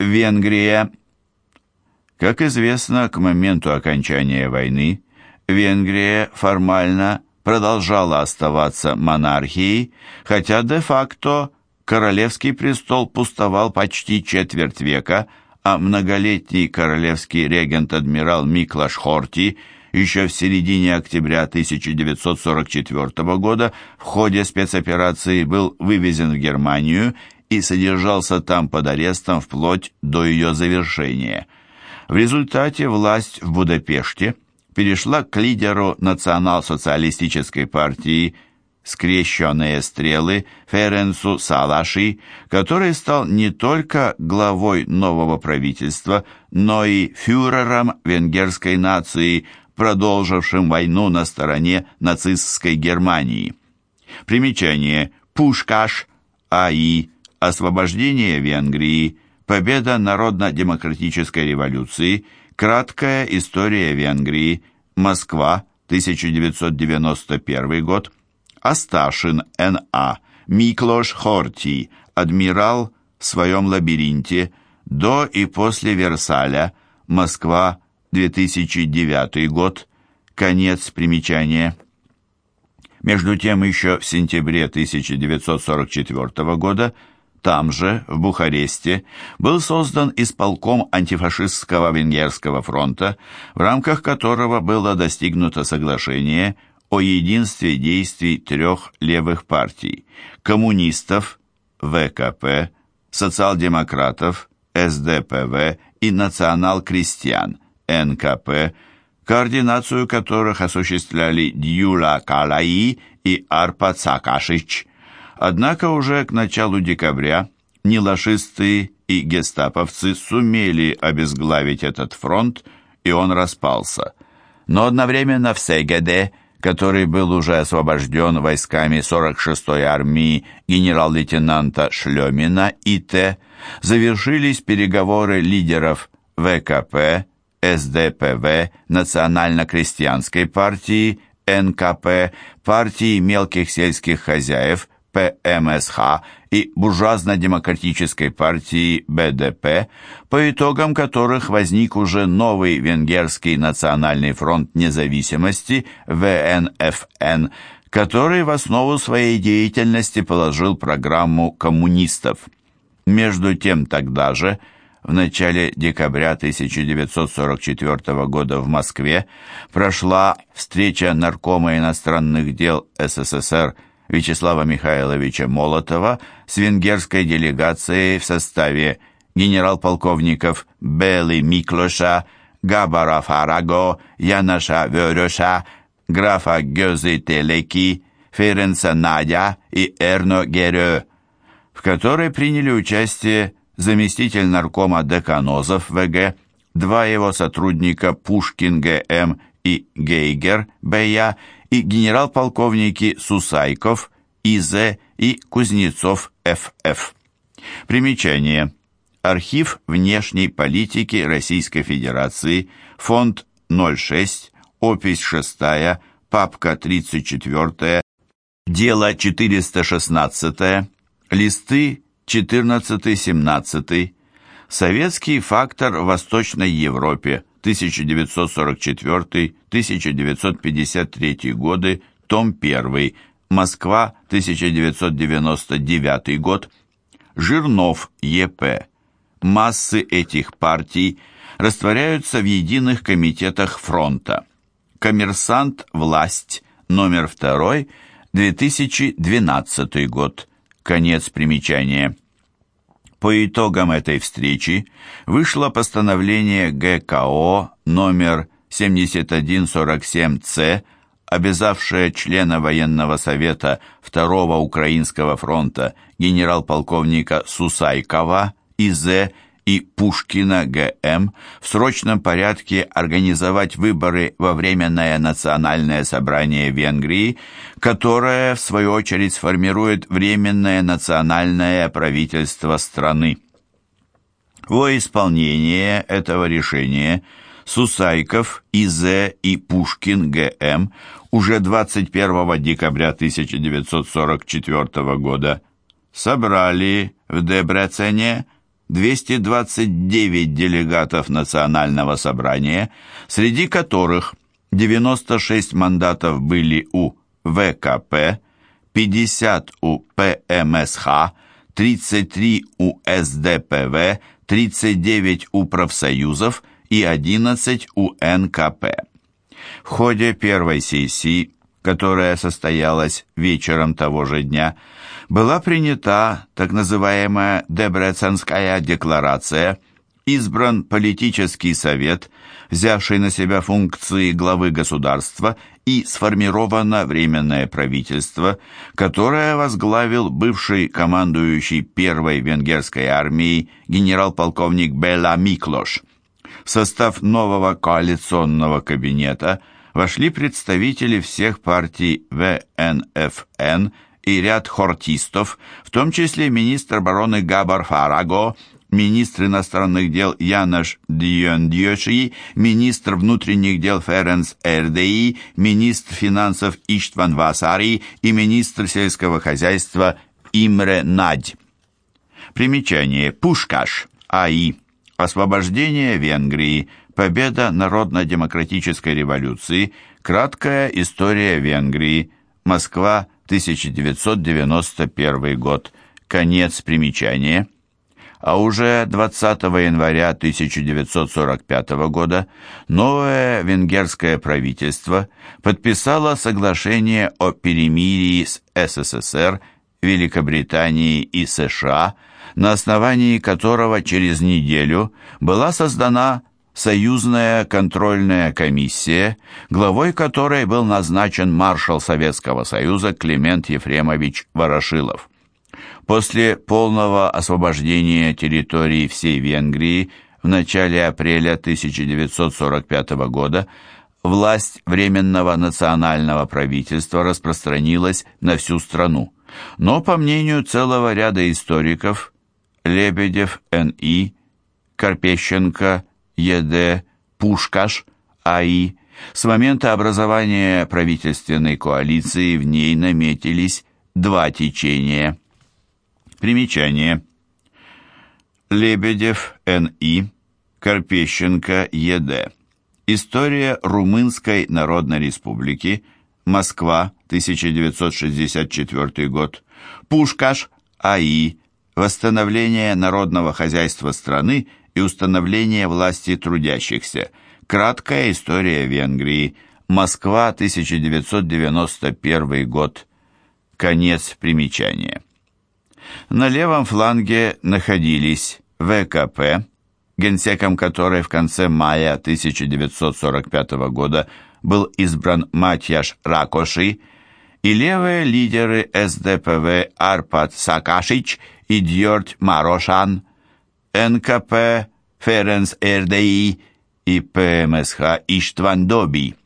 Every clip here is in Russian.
Венгрия. Как известно, к моменту окончания войны Венгрия формально продолжала оставаться монархией, хотя де-факто королевский престол пустовал почти четверть века, а многолетний королевский регент-адмирал Миклаш Хорти еще в середине октября 1944 года в ходе спецоперации был вывезен в Германию и содержался там под арестом вплоть до ее завершения. В результате власть в Будапеште перешла к лидеру национал-социалистической партии «Скрещенные стрелы» Ференсу Салаши, который стал не только главой нового правительства, но и фюрером венгерской нации, продолжившим войну на стороне нацистской Германии. Примечание. Пушкаш, А.И. Освобождение Венгрии. Победа народно-демократической революции. Краткая история Венгрии. Москва, 1991 год. Асташин, Н.А. Миклош Хорти, адмирал в своем лабиринте, до и после Версаля, Москва, 2009 год, конец примечания. Между тем, еще в сентябре 1944 года там же, в Бухаресте, был создан исполком антифашистского венгерского фронта, в рамках которого было достигнуто соглашение о единстве действий трех левых партий – коммунистов, ВКП, социал-демократов, СДПВ и национал-крестьян, НКП, координацию которых осуществляли Дьюла Калаи и Арпа Цакашич. Однако уже к началу декабря нелашисты и гестаповцы сумели обезглавить этот фронт, и он распался. Но одновременно в Сегеде, который был уже освобожден войсками 46-й армии генерал-лейтенанта Шлемина ИТ, завершились переговоры лидеров ВКП, СДПВ, Национально-крестьянской партии, НКП, партии мелких сельских хозяев, ПМСХ и буржуазно-демократической партии БДП, по итогам которых возник уже новый Венгерский национальный фронт независимости, ВНФН, который в основу своей деятельности положил программу коммунистов. Между тем тогда же, в начале декабря 1944 года в Москве прошла встреча наркома иностранных дел СССР Вячеслава Михайловича Молотова с венгерской делегацией в составе генерал-полковников Белы Миклоша, Габара Фараго, Янаша Вёрёша, графа Гёзы Телеки, Ференца Надя и Эрно Герё, в которой приняли участие заместитель наркома Деканозов ВГ, два его сотрудника Пушкин ГМ и Гейгер БЯ и генерал-полковники Сусайков ИЗ и Кузнецов ФФ. Примечание. Архив внешней политики Российской Федерации, фонд 06, опись 6, папка 34, дело 416, листы 14-17, советский фактор в Восточной Европе, 1944-1953 годы, том 1, Москва, 1999 год, Жирнов, Е.П. Массы этих партий растворяются в единых комитетах фронта. Коммерсант «Власть», номер 2, 2012 год. Конец примечания. По итогам этой встречи вышло постановление ГКО номер 7147-Ц, обязавшее члена военного совета Второго Украинского фронта генерал-полковника Сусайкова ИЗ и Пушкина ГМ в срочном порядке организовать выборы во Временное национальное собрание Венгрии, которое, в свою очередь, сформирует Временное национальное правительство страны. Во исполнение этого решения Сусайков, Изе и Пушкин ГМ уже 21 декабря 1944 года собрали в Дебрецене 229 делегатов Национального собрания, среди которых 96 мандатов были у ВКП, 50 у ПМСХ, 33 у СДПВ, 39 у профсоюзов и 11 у НКП. В ходе первой сессии, которая состоялась вечером того же дня, была принята так называемая Дебреценская декларация, избран политический совет, взявший на себя функции главы государства, и сформировано Временное правительство, которое возглавил бывший командующий первой венгерской армией генерал-полковник Бела Миклош. В состав нового коалиционного кабинета вошли представители всех партий ВНФН и ряд хортистов, в том числе министр обороны Габар Фараго, министр иностранных дел Янош Дьондьеши, министр внутренних дел Ференс Эрдеи, министр финансов Иштван Васари и министр сельского хозяйства Имре Надь. Примечание. Пушкаш. АИ. Освобождение Венгрии. Победа Народно-демократической революции. Краткая история Венгрии. Москва, 1991 год. Конец примечания. А уже 20 января 1945 года новое венгерское правительство подписало соглашение о перемирии с СССР, Великобританией и США, на основании которого через неделю была создана Союзная контрольная комиссия, главой которой был назначен маршал Советского Союза Климент Ефремович Ворошилов. После полного освобождения территории всей Венгрии в начале апреля 1945 года власть Временного национального правительства распространилась на всю страну. Но, по мнению целого ряда историков, Лебедев, Н.И., Карпещенко, Е.Д., Пушкаш, А.И., с момента образования правительственной коалиции в ней наметились два течения. Примечание. Лебедев, Н.И., Карпещенко, Е.Д. История Румынской Народной Республики, Москва, 1964 год. Пушкаш, А.И., Восстановление народного хозяйства страны и установление власти трудящихся. Краткая история Венгрии. Москва, 1991 год. Конец примечания. На левом фланге находились ВКП, генсеком которой в конце мая 1945 года был избран Матьяш Ракоши, и левые лидеры СДПВ Арпад Сакашич и Дьорд Марошан, НКП Ференс РДИ и ПМСХ Иштван Доби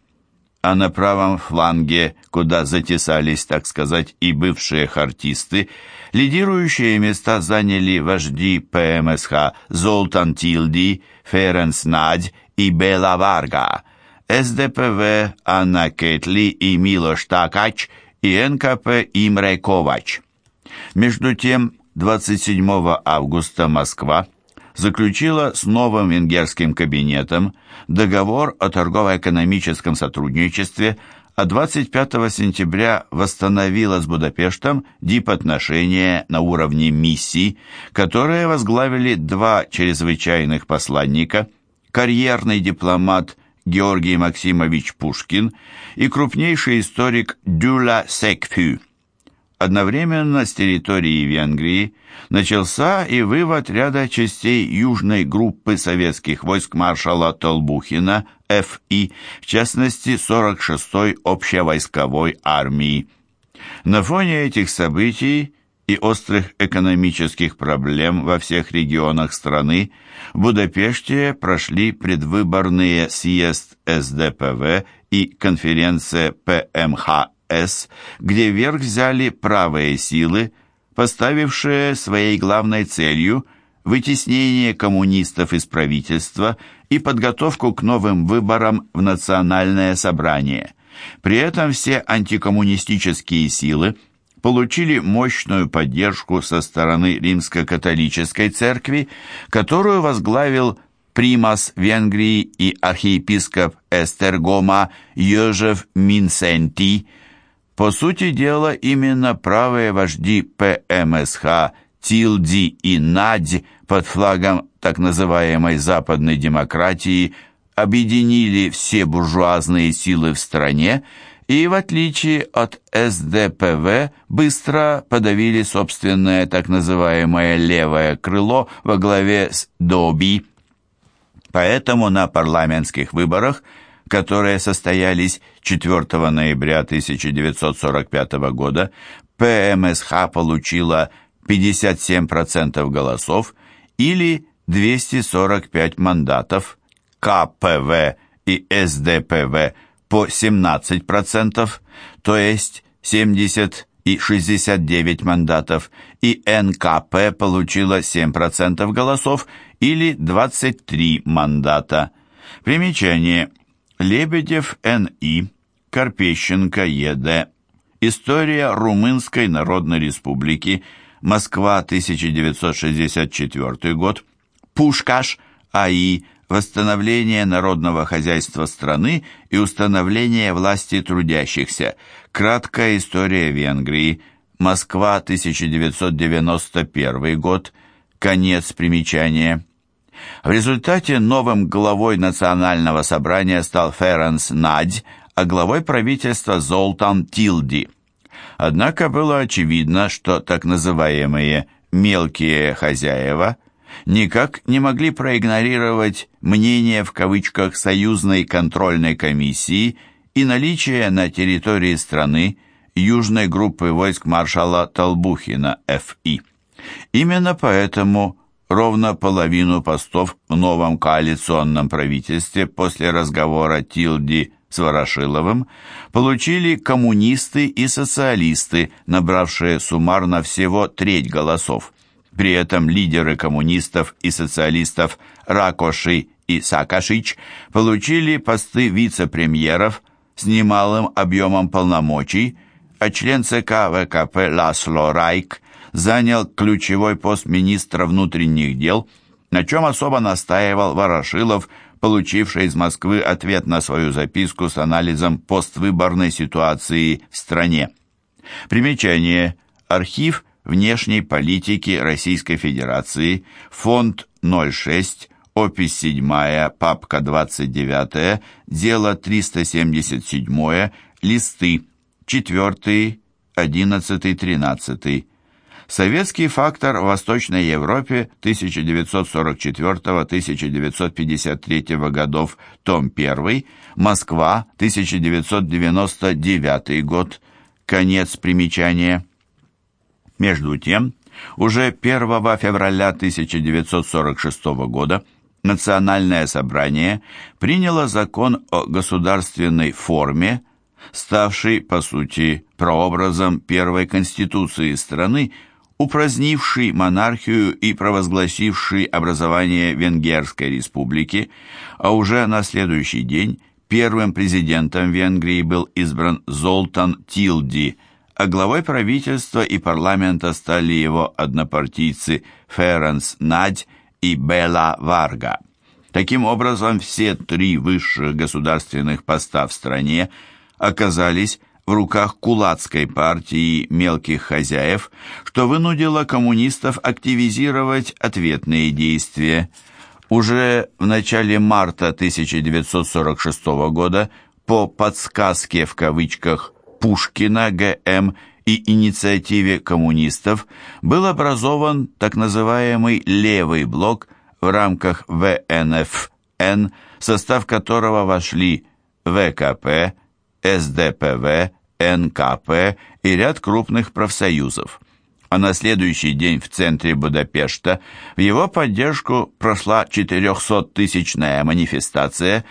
а на правом фланге, куда затесались, так сказать, и бывшие хартисты, лидирующие места заняли вожди ПМСХ Золтан Тилди, Ференс Надь и Бела Варга, СДПВ Анна Кетли и Милош Такач и НКП Имре Ковач. Между тем, 27 августа Москва заключила с новым венгерским кабинетом договор о торгово-экономическом сотрудничестве, а 25 сентября восстановила с Будапештом дипотношения на уровне миссий, которые возглавили два чрезвычайных посланника, карьерный дипломат Георгий Максимович Пушкин и крупнейший историк Дюла Секфю. Одновременно с территории Венгрии начался и вывод ряда частей южной группы советских войск маршала Толбухина, Ф.И., в частности 46-й общевойсковой армии. На фоне этих событий и острых экономических проблем во всех регионах страны в Будапеште прошли предвыборные съезд СДПВ и конференция ПМХ с, где верх взяли правые силы, поставившие своей главной целью вытеснение коммунистов из правительства и подготовку к новым выборам в национальное собрание. При этом все антикоммунистические силы получили мощную поддержку со стороны римско-католической церкви, которую возглавил примас Венгрии и архиепископ Эстергома Йожев Минсенти. По сути дела, именно правые вожди ПМСХ Тилди и Надь под флагом так называемой западной демократии объединили все буржуазные силы в стране и, в отличие от СДПВ, быстро подавили собственное так называемое левое крыло во главе с Доби. Поэтому на парламентских выборах, которые состоялись 4 ноября 1945 года, ПМСХ получила 57% голосов или 245 мандатов, КПВ и СДПВ по 17%, то есть 70 и 69 мандатов, и НКП получила 7% голосов или 23 мандата. Примечание. Лебедев Н.И. Карпещенко Е.Д. История Румынской Народной Республики. Москва, 1964 год. Пушкаш А.И. Восстановление народного хозяйства страны и установление власти трудящихся. Краткая история Венгрии. Москва, 1991 год. Конец примечания. В результате новым главой Национального собрания стал Ференс Надь, а главой правительства Золтан Тилди. Однако было очевидно, что так называемые «мелкие хозяева» никак не могли проигнорировать мнение в кавычках «союзной контрольной комиссии» и наличие на территории страны южной группы войск маршала Толбухина Ф.И. Именно поэтому ровно половину постов в новом коалиционном правительстве после разговора Тилди с Ворошиловым получили коммунисты и социалисты, набравшие суммарно всего треть голосов. При этом лидеры коммунистов и социалистов Ракоши и Сакашич получили посты вице-премьеров с немалым объемом полномочий, а член ЦК ВКП Ласло Райк занял ключевой пост министра внутренних дел, на чем особо настаивал Ворошилов, получивший из Москвы ответ на свою записку с анализом поствыборной ситуации в стране. Примечание. Архив внешней политики Российской Федерации, фонд 06, опись 7, папка 29, дело 377, листы 4, 11, 13. Советский фактор в Восточной Европе 1944-1953 годов, том 1, Москва, 1999 год, конец примечания. Между тем, уже 1 февраля 1946 года Национальное собрание приняло закон о государственной форме, ставший, по сути, прообразом первой конституции страны, упразднивший монархию и провозгласивший образование Венгерской республики, а уже на следующий день первым президентом Венгрии был избран Золтан Тилди, а главой правительства и парламента стали его однопартийцы Ференс Надь и Бела Варга. Таким образом, все три высших государственных поста в стране оказались в руках кулацкой партии мелких хозяев, что вынудило коммунистов активизировать ответные действия. Уже в начале марта 1946 года по «подсказке» в кавычках Пушкина ГМ и инициативе коммунистов был образован так называемый «левый блок» в рамках ВНФН, состав которого вошли ВКП, СДПВ, НКП и ряд крупных профсоюзов. А на следующий день в центре Будапешта в его поддержку прошла 400-тысячная манифестация,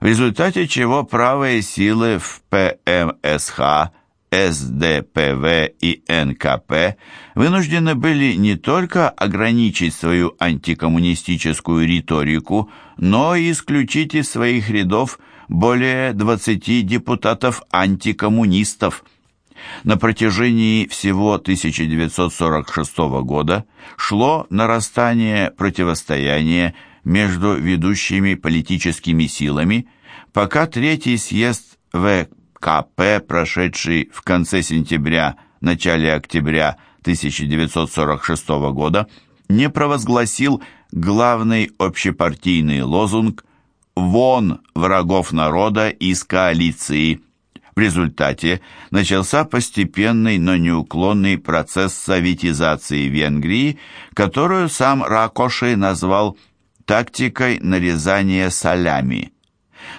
в результате чего правые силы в ПМСХ, СДПВ и НКП вынуждены были не только ограничить свою антикоммунистическую риторику, но и исключить из своих рядов более 20 депутатов-антикоммунистов. На протяжении всего 1946 года шло нарастание противостояния между ведущими политическими силами, пока Третий съезд ВКП, прошедший в конце сентября, начале октября 1946 года, не провозгласил главный общепартийный лозунг «Вон врагов народа из коалиции». В результате начался постепенный, но неуклонный процесс советизации Венгрии, которую сам Ракоши назвал тактикой нарезания салями.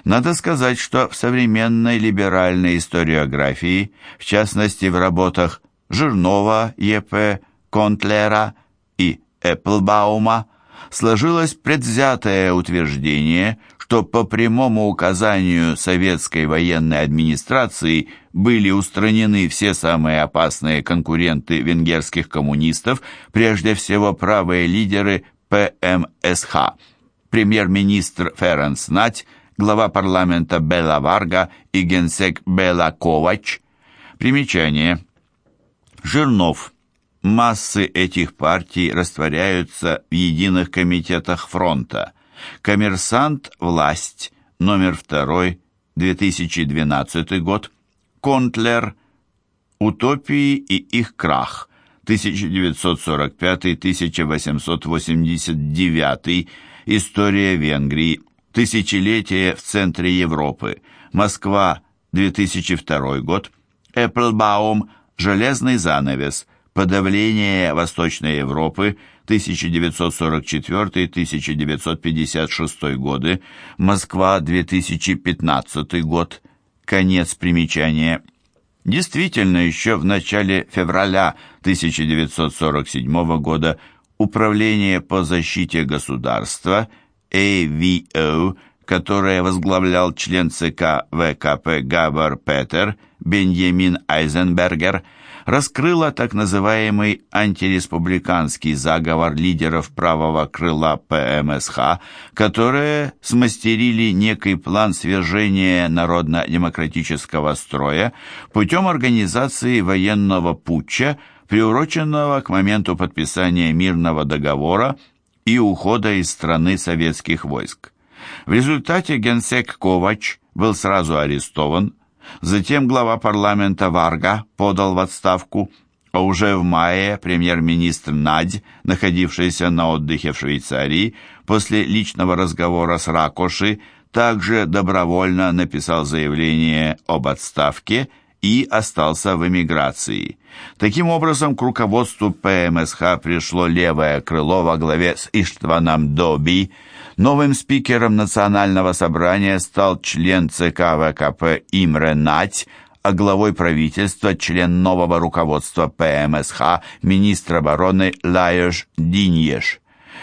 Надо сказать, что в современной либеральной историографии, в частности в работах Жирнова Е.П., Контлера и Эпплбаума, сложилось предвзятое утверждение, что по прямому указанию советской военной администрации были устранены все самые опасные конкуренты венгерских коммунистов, прежде всего правые лидеры ПМСХ, премьер-министр Ференс Нать, глава парламента Бела Варга и генсек Бела Ковач. Примечание. Жирнов. Массы этих партий растворяются в единых комитетах фронта. Коммерсант «Власть», номер 2, 2012 год. Контлер. Утопии и их крах. 1945-1889. История Венгрии. Тысячелетие в центре Европы. Москва, 2002 год. Эпплбаум. Железный занавес. Подавление Восточной Европы 1944-1956 годы, Москва 2015 год, конец примечания. Действительно, еще в начале февраля 1947 года Управление по защите государства AVO, которое возглавлял член ЦК ВКП Габар Петер Беньямин Айзенбергер, раскрыла так называемый антиреспубликанский заговор лидеров правого крыла ПМСХ, которые смастерили некий план свержения народно-демократического строя путем организации военного путча, приуроченного к моменту подписания мирного договора и ухода из страны советских войск. В результате генсек Ковач был сразу арестован, Затем глава парламента Варга подал в отставку, а уже в мае премьер-министр Надь, находившийся на отдыхе в Швейцарии, после личного разговора с Ракоши, также добровольно написал заявление об отставке и остался в эмиграции. Таким образом, к руководству ПМСХ пришло левое крыло во главе с Иштваном Доби, Новым спикером Национального собрания стал член ЦК ВКП Имре Нать, а главой правительства член нового руководства ПМСХ министр обороны Лаеш Диньеш.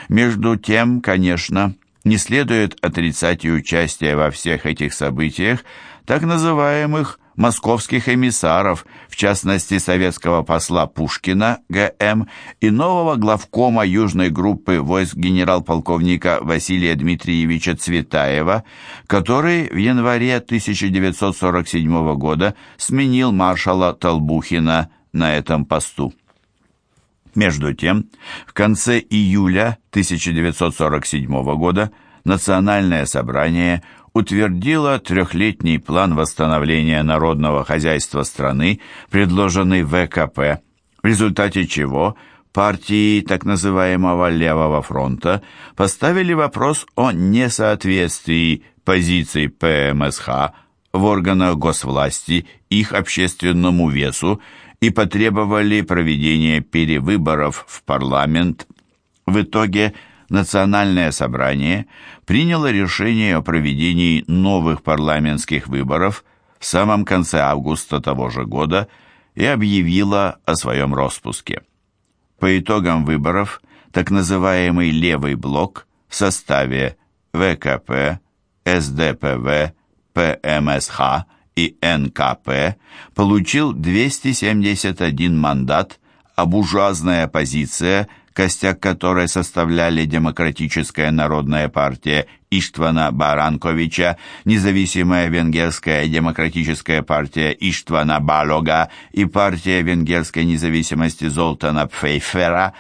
Между тем, конечно, не следует отрицать и участие во всех этих событиях так называемых московских эмиссаров, в частности советского посла Пушкина ГМ и нового главкома южной группы войск генерал-полковника Василия Дмитриевича Цветаева, который в январе 1947 года сменил маршала Толбухина на этом посту. Между тем, в конце июля 1947 года Национальное собрание утвердила трехлетний план восстановления народного хозяйства страны, предложенный ВКП, в результате чего партии так называемого «Левого фронта» поставили вопрос о несоответствии позиций ПМСХ в органах госвласти их общественному весу и потребовали проведения перевыборов в парламент. В итоге Национальное собрание приняло решение о проведении новых парламентских выборов в самом конце августа того же года и объявило о своем распуске. По итогам выборов так называемый «левый блок» в составе ВКП, СДПВ, ПМСХ и НКП получил 271 мандат, а буржуазная оппозиция – костяк которой составляли Демократическая народная партия Иштвана Баранковича, независимая венгерская демократическая партия Иштвана Балога и партия венгерской независимости Золтана Пфейфера,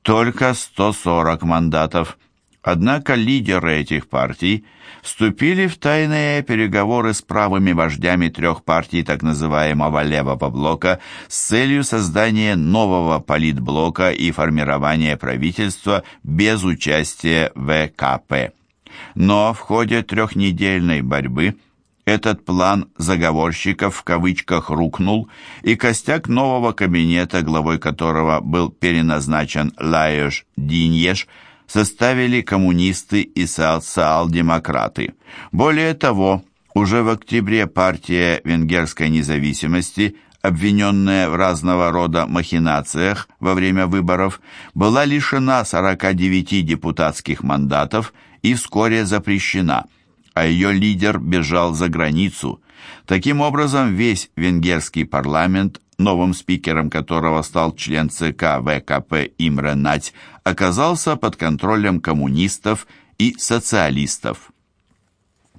только 140 мандатов. Однако лидеры этих партий вступили в тайные переговоры с правыми вождями трех партий так называемого левого блока с целью создания нового политблока и формирования правительства без участия ВКП. Но в ходе трехнедельной борьбы этот план заговорщиков в кавычках рухнул, и костяк нового кабинета, главой которого был переназначен Лаеш Диньеш, составили коммунисты и социал-демократы. Более того, уже в октябре партия венгерской независимости, обвиненная в разного рода махинациях во время выборов, была лишена 49 депутатских мандатов и вскоре запрещена, а ее лидер бежал за границу. Таким образом, весь венгерский парламент новым спикером которого стал член ЦК ВКП Имре Нать, оказался под контролем коммунистов и социалистов.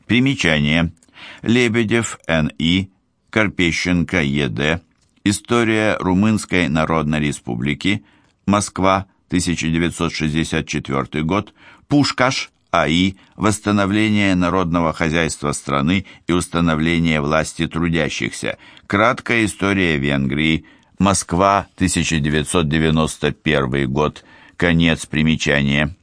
Примечание. Лебедев Н.И., Карпещенко Е.Д., История Румынской Народной Республики, Москва, 1964 год, Пушкаш АИ «Восстановление народного хозяйства страны и установление власти трудящихся. Краткая история Венгрии. Москва, 1991 год. Конец примечания».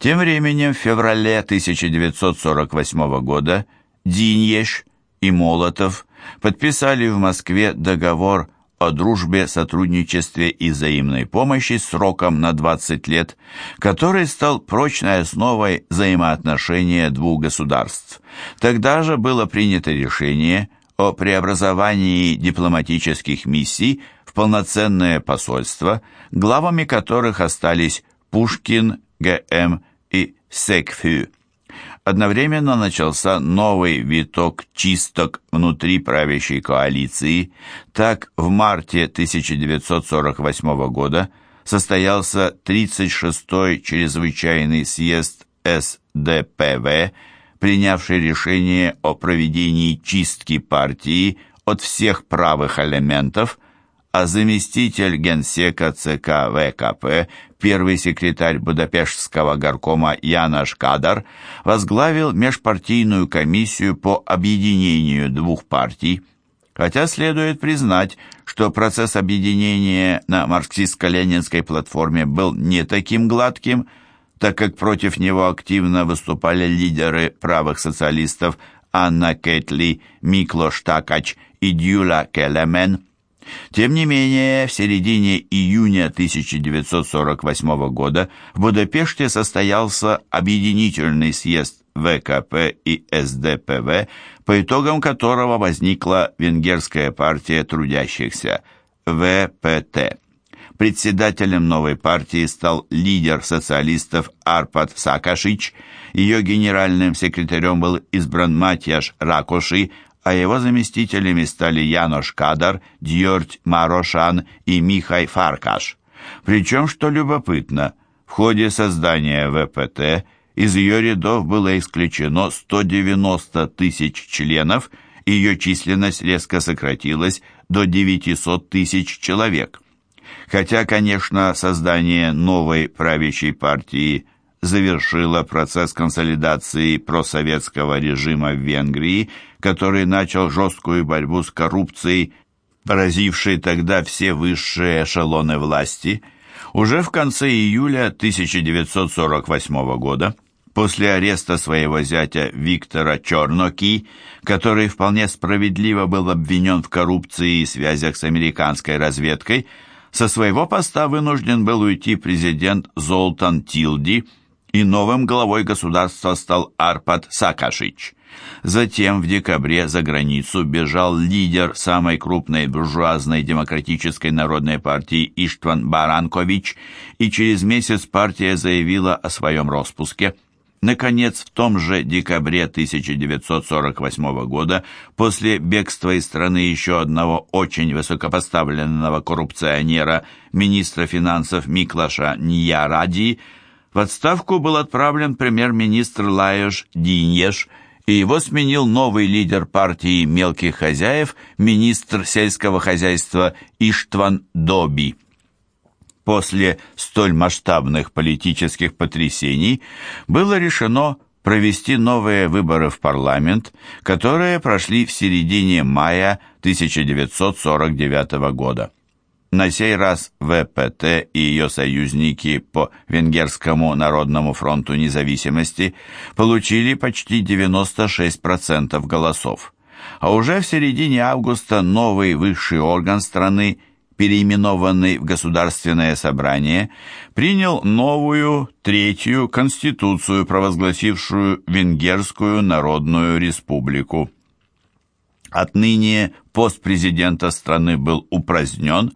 Тем временем в феврале 1948 года Диньеш и Молотов подписали в Москве договор о дружбе, сотрудничестве и взаимной помощи сроком на 20 лет, который стал прочной основой взаимоотношения двух государств. Тогда же было принято решение о преобразовании дипломатических миссий в полноценное посольство, главами которых остались Пушкин, ГМ и Секфю одновременно начался новый виток чисток внутри правящей коалиции. Так, в марте 1948 года состоялся 36-й чрезвычайный съезд СДПВ, принявший решение о проведении чистки партии от всех правых элементов, а заместитель генсека ЦК ВКП первый секретарь Будапештского горкома Янош Кадар возглавил межпартийную комиссию по объединению двух партий, хотя следует признать, что процесс объединения на марксистско-ленинской платформе был не таким гладким, так как против него активно выступали лидеры правых социалистов Анна Кетли, Микло Штакач и Дюла Келемен – тем не менее, в середине июня 1948 года в Будапеште состоялся объединительный съезд ВКП и СДПВ, по итогам которого возникла Венгерская партия трудящихся, ВПТ. Председателем новой партии стал лидер социалистов Арпад Сакашич, ее генеральным секретарем был избран Матьяш Ракоши, а его заместителями стали Янош Кадар, Дьорть Марошан и Михай Фаркаш. Причем, что любопытно, в ходе создания ВПТ из ее рядов было исключено 190 тысяч членов, ее численность резко сократилась до 900 тысяч человек. Хотя, конечно, создание новой правящей партии завершила процесс консолидации просоветского режима в Венгрии, который начал жесткую борьбу с коррупцией, поразившей тогда все высшие эшелоны власти. Уже в конце июля 1948 года, после ареста своего зятя Виктора Черноки, который вполне справедливо был обвинен в коррупции и связях с американской разведкой, со своего поста вынужден был уйти президент Золтан Тилди – и новым главой государства стал Арпад Сакашич. Затем в декабре за границу бежал лидер самой крупной буржуазной демократической народной партии Иштван Баранкович, и через месяц партия заявила о своем распуске. Наконец, в том же декабре 1948 года, после бегства из страны еще одного очень высокопоставленного коррупционера, министра финансов Миклаша Ньяради, в отставку был отправлен премьер-министр Лаеш Диньеш, и его сменил новый лидер партии мелких хозяев, министр сельского хозяйства Иштван Доби. После столь масштабных политических потрясений было решено провести новые выборы в парламент, которые прошли в середине мая 1949 года. На сей раз ВПТ и ее союзники по Венгерскому народному фронту независимости получили почти 96% голосов. А уже в середине августа новый высший орган страны – переименованный в Государственное собрание, принял новую, третью конституцию, провозгласившую Венгерскую Народную Республику. Отныне пост президента страны был упразднен,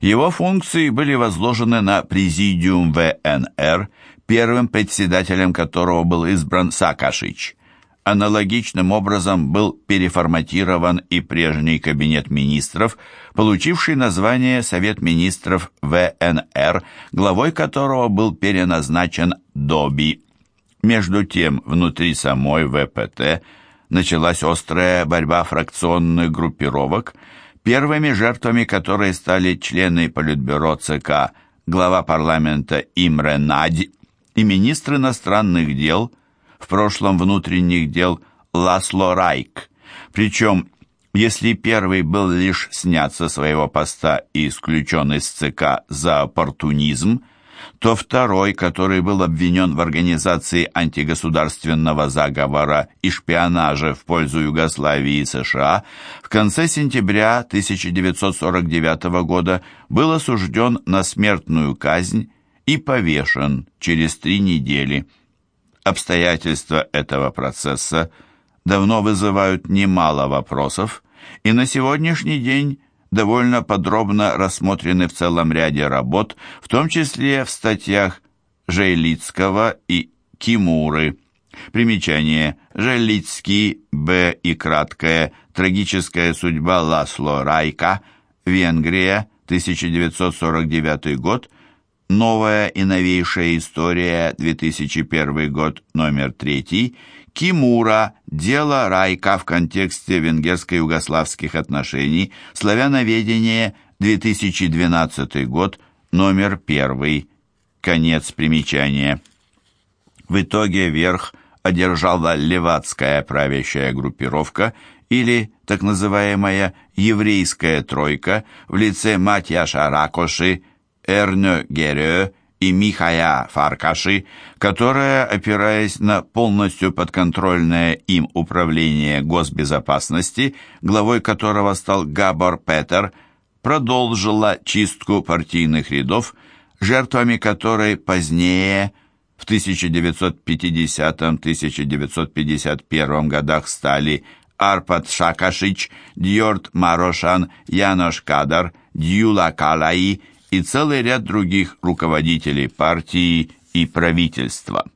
его функции были возложены на Президиум ВНР, первым председателем которого был избран Саакашич – Аналогичным образом был переформатирован и прежний кабинет министров, получивший название Совет министров ВНР, главой которого был переназначен Доби. Между тем, внутри самой ВПТ началась острая борьба фракционных группировок, первыми жертвами которой стали члены Политбюро ЦК, глава парламента Имре Надь и министр иностранных дел – в прошлом внутренних дел Ласло Райк. Причем, если первый был лишь снят со своего поста и исключен из ЦК за оппортунизм, то второй, который был обвинен в организации антигосударственного заговора и шпионажа в пользу Югославии и США, в конце сентября 1949 года был осужден на смертную казнь и повешен через три недели. Обстоятельства этого процесса давно вызывают немало вопросов, и на сегодняшний день довольно подробно рассмотрены в целом ряде работ, в том числе в статьях Жейлицкого и Кимуры. Примечание. Желицкий, Б. и краткое. Трагическая судьба Ласло Райка. Венгрия, 1949 год. Новая и новейшая история, 2001 год, номер 3. Кимура. Дело Райка в контексте венгерско-югославских отношений. Славяноведение, 2012 год, номер 1. Конец примечания. В итоге верх одержала левацкая правящая группировка или так называемая «еврейская тройка» в лице Матьяша Ракоши, Эрнё Герё и Михая Фаркаши, которая, опираясь на полностью подконтрольное им управление госбезопасности, главой которого стал Габор Петер, продолжила чистку партийных рядов, жертвами которой позднее, в 1950-1951 годах стали Арпад Шакашич, Дьорд Марошан, Янош Кадар, Дьюла Калаи и целый ряд других руководителей партии и правительства.